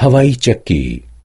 ハワイチェッキー